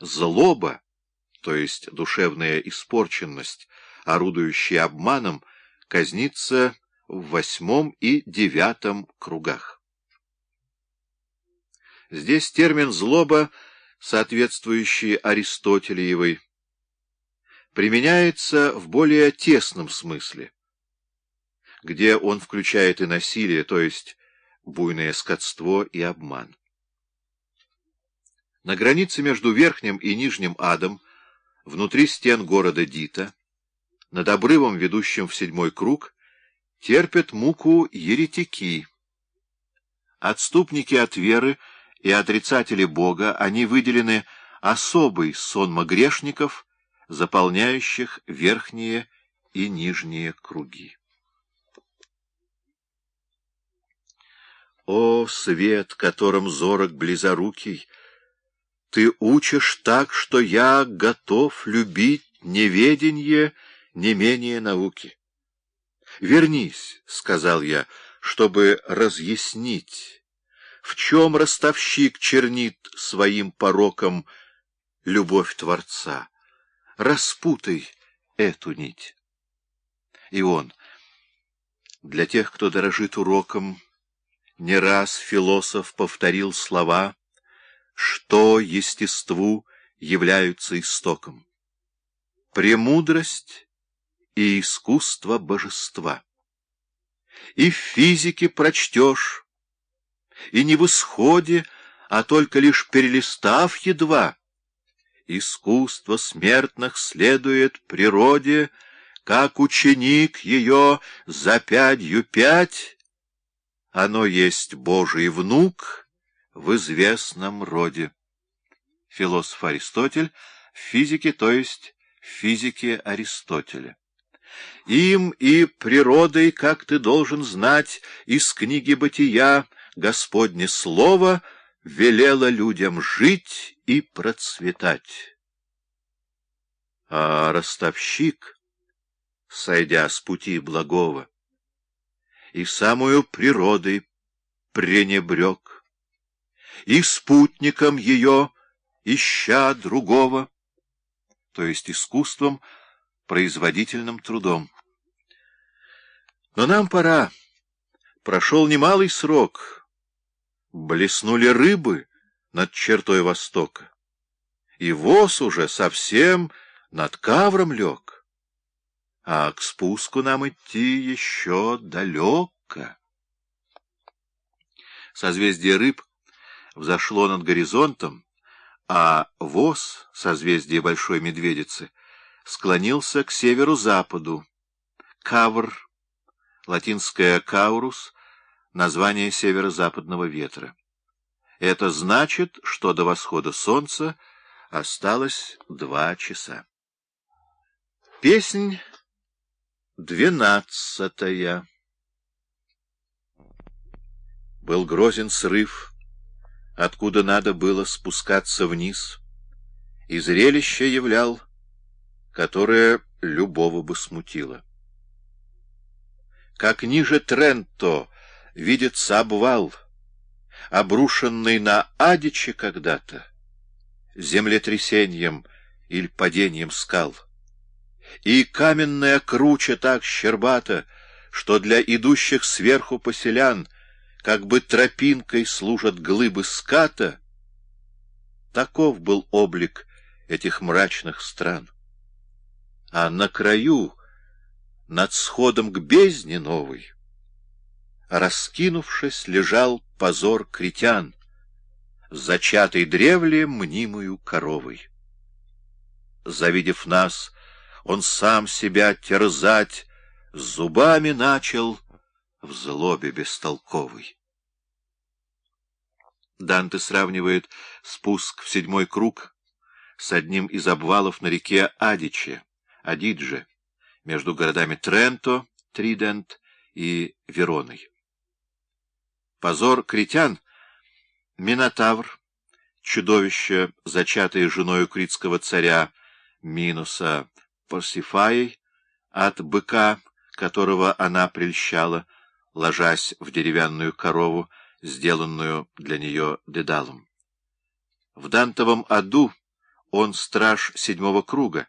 злоба, то есть душевная испорченность, орудующая обманом, казнится в восьмом и девятом кругах. Здесь термин «злоба», соответствующий Аристотелеевой, применяется в более тесном смысле, где он включает и насилие, то есть буйное скотство и обман. На границе между верхним и нижним адом, внутри стен города Дита, над обрывом, ведущим в седьмой круг, терпят муку еретики. Отступники от веры и отрицатели Бога, они выделены особый сонма грешников, заполняющих верхние и нижние круги. О, свет, которым зорок близорукий, ты учишь так, что я готов любить неведенье не менее науки. «Вернись», — сказал я, — «чтобы разъяснить, в чем ростовщик чернит своим пороком любовь Творца. Распутай эту нить». И он, для тех, кто дорожит уроком, не раз философ повторил слова, что естеству являются истоком. Премудрость и искусство божества. И в физике прочтешь, и не в исходе, а только лишь перелистав едва. Искусство смертных следует природе, как ученик ее за пятью пять. Оно есть Божий внук в известном роде. Философ Аристотель в физике, то есть в физике Аристотеля. Им и природой, как ты должен знать, из книги «Бытия» Господне Слово велело людям жить и процветать. А ростовщик, сойдя с пути благого, и самую природой пренебрег, и спутником ее, ища другого, то есть искусством, производительным трудом. Но нам пора. Прошел немалый срок. Блеснули рыбы над чертой востока. И воз уже совсем над кавром лег. А к спуску нам идти еще далеко. Созвездие рыб взошло над горизонтом, а воз, созвездие Большой Медведицы, склонился к северу-западу. Кавр, латинское «каурус», название северо-западного ветра. Это значит, что до восхода солнца осталось два часа. Песнь двенадцатая. Был грозен срыв, откуда надо было спускаться вниз, и зрелище являл которое любого бы смутило. Как ниже Тренто видится обвал, обрушенный на Адиче когда-то, землетрясением или падением скал. И каменная круча так щербата, что для идущих сверху поселян как бы тропинкой служат глыбы ската, таков был облик этих мрачных стран а на краю, над сходом к бездне новой, раскинувшись, лежал позор критян, зачатый древле мнимую коровой. Завидев нас, он сам себя терзать зубами начал в злобе бестолковой. Данте сравнивает спуск в седьмой круг с одним из обвалов на реке Адиче, Адидже, между городами Тренто, Тридент и Вероной. Позор критян — Минотавр, чудовище, зачатое женою критского царя Минуса Парсифаей, от быка, которого она прельщала, ложась в деревянную корову, сделанную для нее дедалом. В Дантовом аду он страж седьмого круга,